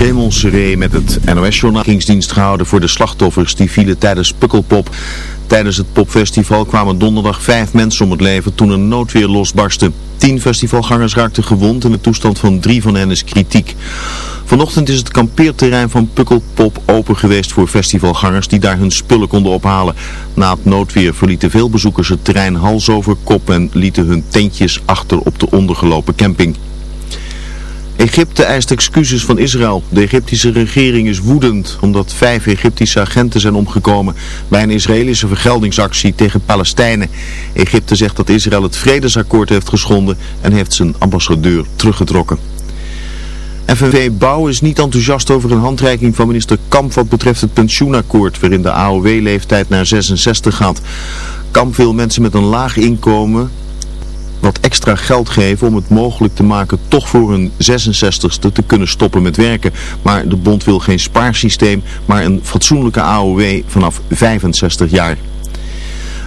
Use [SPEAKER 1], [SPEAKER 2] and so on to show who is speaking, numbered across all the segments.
[SPEAKER 1] Raymond met het NOS-journaal gehouden voor de slachtoffers die vielen tijdens Pukkelpop. Tijdens het popfestival kwamen donderdag vijf mensen om het leven toen een noodweer losbarstte. Tien festivalgangers raakten gewond en de toestand van drie van hen is kritiek. Vanochtend is het kampeerterrein van Pukkelpop open geweest voor festivalgangers die daar hun spullen konden ophalen. Na het noodweer verlieten veel bezoekers het terrein hals over kop en lieten hun tentjes achter op de ondergelopen camping. Egypte eist excuses van Israël. De Egyptische regering is woedend omdat vijf Egyptische agenten zijn omgekomen bij een Israëlische vergeldingsactie tegen Palestijnen. Egypte zegt dat Israël het vredesakkoord heeft geschonden en heeft zijn ambassadeur teruggetrokken. FNV Bouw is niet enthousiast over een handreiking van minister Kamp wat betreft het pensioenakkoord waarin de AOW-leeftijd naar 66 gaat. Kamp wil mensen met een laag inkomen wat extra geld geven om het mogelijk te maken toch voor hun 66ste te kunnen stoppen met werken. Maar de bond wil geen spaarsysteem, maar een fatsoenlijke AOW vanaf 65 jaar.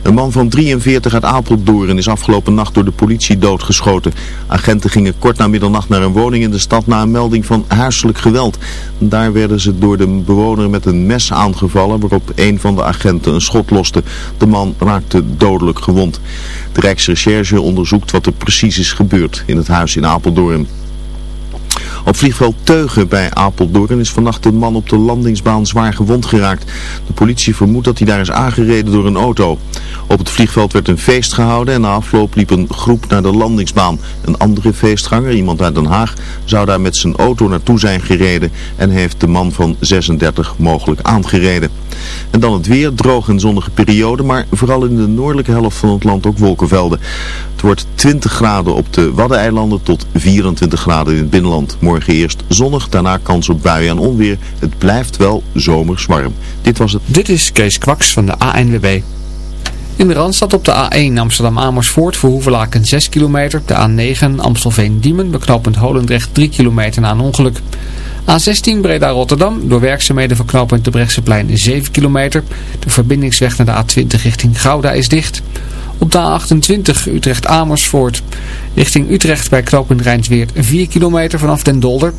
[SPEAKER 1] Een man van 43 uit Apeldoorn is afgelopen nacht door de politie doodgeschoten. Agenten gingen kort na middernacht naar een woning in de stad na een melding van huiselijk geweld. Daar werden ze door de bewoner met een mes aangevallen waarop een van de agenten een schot loste. De man raakte dodelijk gewond. De Rijksrecherche onderzoekt wat er precies is gebeurd in het huis in Apeldoorn. Op vliegveld Teugen bij Apeldoorn is vannacht een man op de landingsbaan zwaar gewond geraakt. De politie vermoedt dat hij daar is aangereden door een auto. Op het vliegveld werd een feest gehouden en na afloop liep een groep naar de landingsbaan. Een andere feestganger, iemand uit Den Haag, zou daar met zijn auto naartoe zijn gereden en heeft de man van 36 mogelijk aangereden. En dan het weer, droog en zonnige periode, maar vooral in de noordelijke helft van het land ook wolkenvelden. Het wordt 20 graden op de Waddeneilanden tot 24 graden in het binnenland. Morgen eerst zonnig, daarna kans op buien en onweer. Het blijft wel zomers warm. Dit was het.
[SPEAKER 2] Dit is Kees Kwaks van de ANWB. In de Randstad op de A1 Amsterdam-Amersfoort voor Hoevelaken 6 kilometer. De A9 Amstelveen-Diemen beknopend Holendrecht 3 kilometer na een ongeluk. A16 Breda-Rotterdam door werkzaamheden knooppunt de Brechtseplein 7 kilometer. De verbindingsweg naar de A20 richting Gouda is dicht. Op de A28 Utrecht-Amersfoort richting Utrecht bij knooppunt Rijnsweert 4 kilometer vanaf Den Dolder.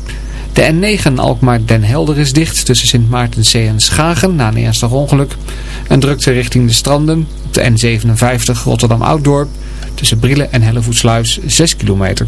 [SPEAKER 2] De N9 Alkmaar-Den Helder is dicht tussen Sint Maartenzee en Schagen na een ernstig ongeluk. En drukte richting de stranden op de N57 Rotterdam-Ouddorp tussen Brille en Hellevoetsluis 6 kilometer.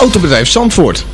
[SPEAKER 3] Autobedrijf Zandvoort.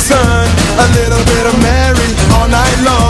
[SPEAKER 4] sun. A little bit of Mary all night long.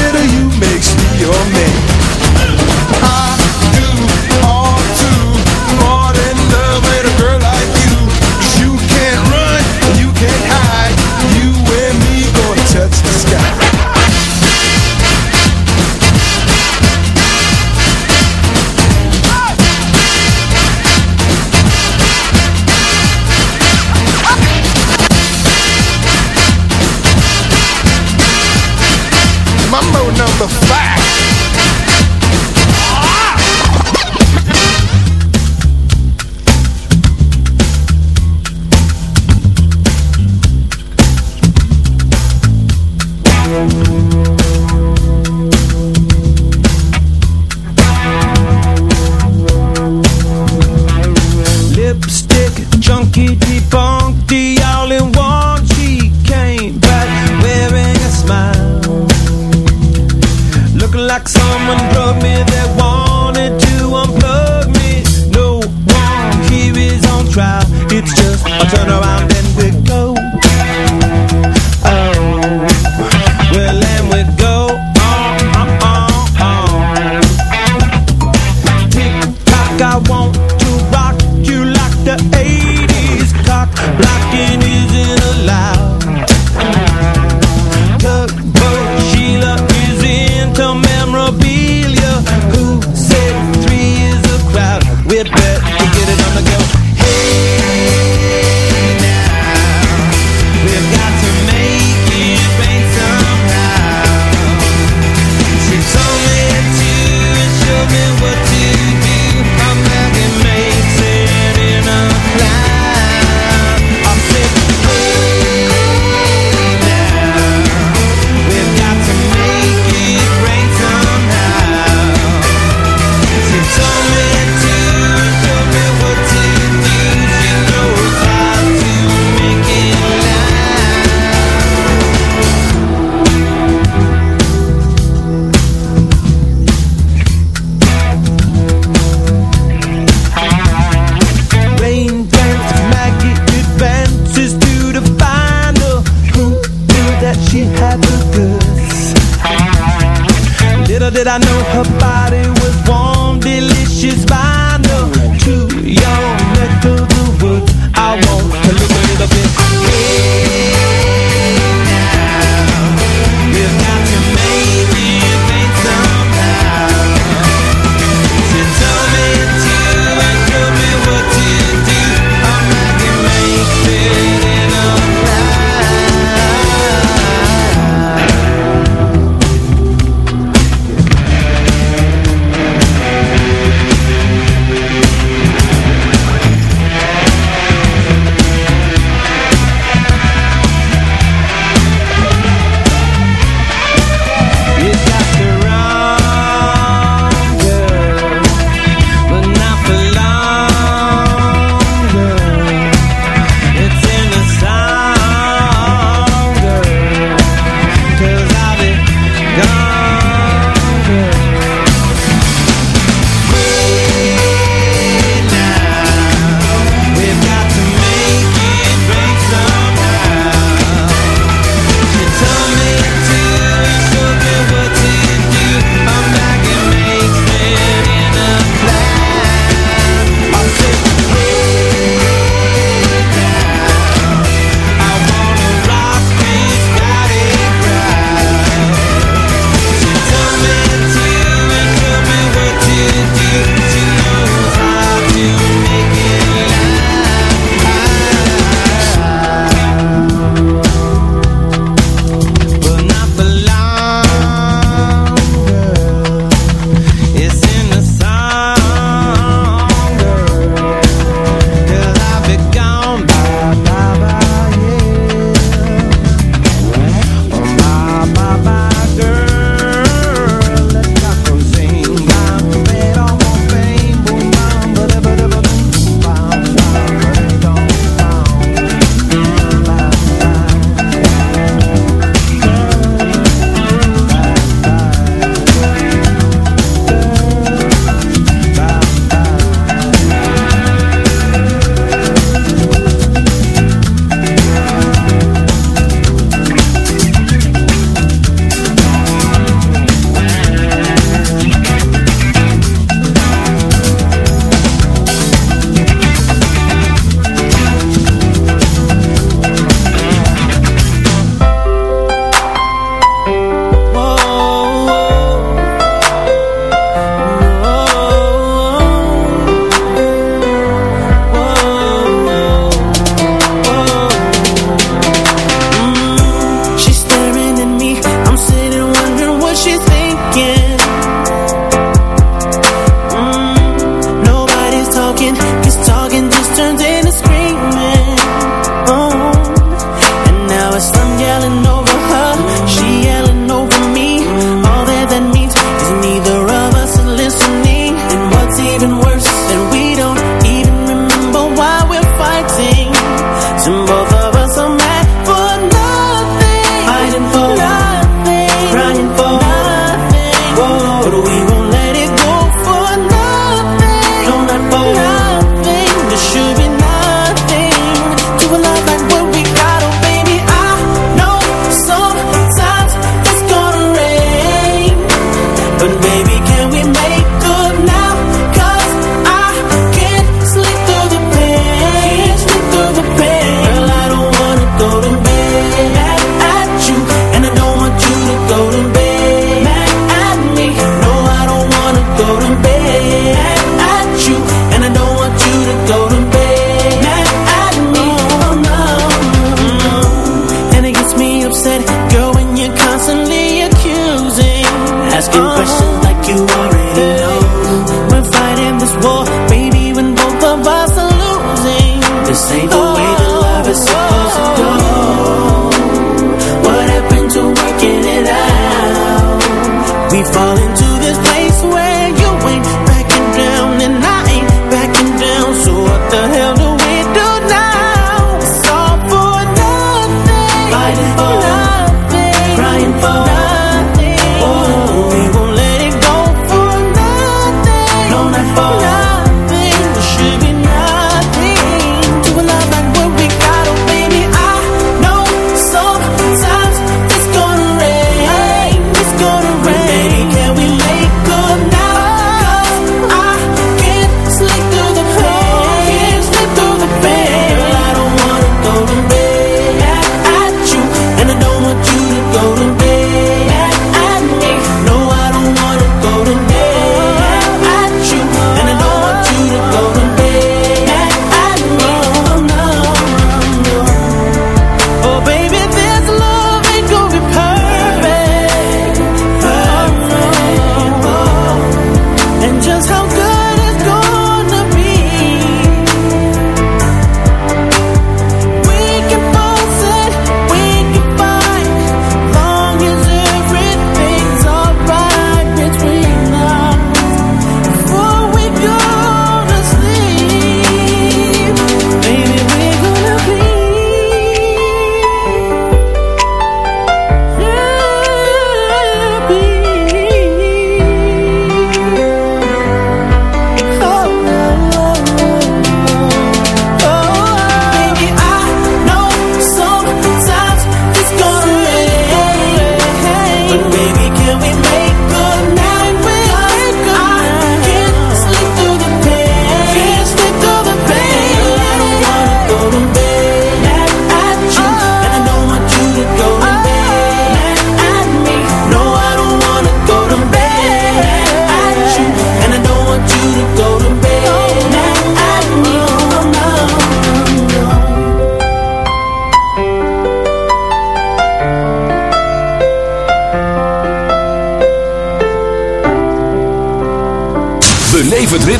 [SPEAKER 5] we get it on the go.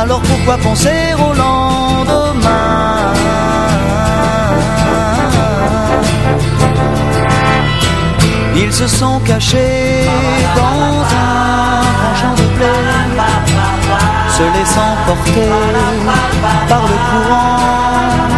[SPEAKER 6] Alors pourquoi penser au lendemain? Ils se sont cachés dans un grand champ de blé se laissant porter par le courant,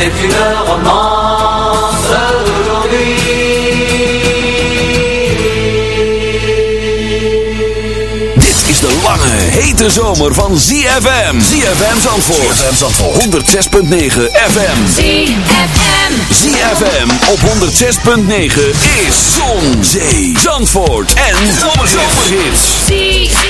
[SPEAKER 6] C'est une romance d'aujourd'hui.
[SPEAKER 7] Dit is de lange, hete zomer van ZFM. ZFM Zandvoort. ZFM Zandvoort. 106.9 FM.
[SPEAKER 8] ZFM.
[SPEAKER 7] ZFM op 106.9 is Zon, Zee, Zandvoort en Zomerhits.
[SPEAKER 8] ZFM.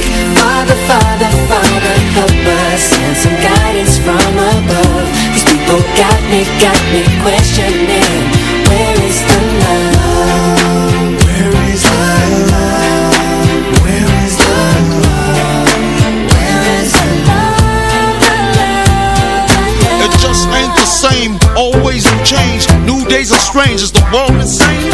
[SPEAKER 9] Father, Father, Father, help us and some guidance from above. These people got me, got me questioning. Where is the love? Where is the love? Where is the love? Where is the love?
[SPEAKER 10] It just ain't the same, always in change. New days are strange, is the world insane?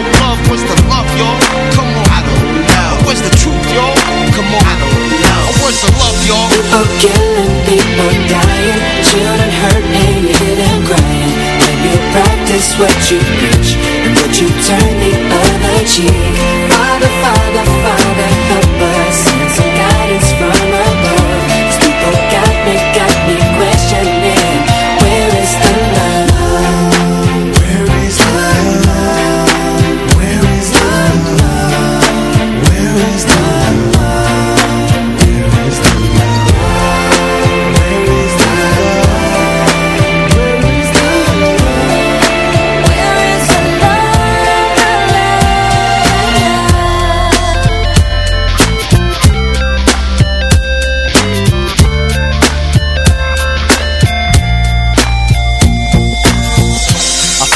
[SPEAKER 10] love. What's the love, y'all? Come on, I don't know. Where's the truth, y'all? Come on, I don't know. Where's the love, y'all?
[SPEAKER 9] People killing, people dying, children hurt and hear them crying. When you practice what you preach and would you turn the other cheek? Father, Father,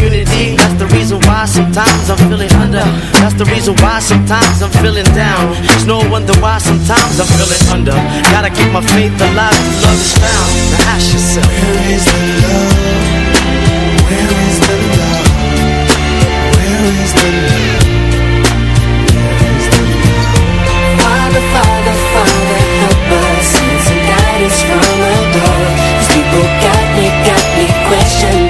[SPEAKER 11] unity That's the reason why sometimes I'm feeling under That's the reason why sometimes I'm feeling down It's no wonder why sometimes I'm feeling under Gotta keep my faith alive love is found ask yourself Where is the love? Where is the love? Where is the love?
[SPEAKER 9] Father, Father, Father, help us and some from above. These people got me, got me questioning.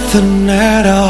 [SPEAKER 12] nothing at all.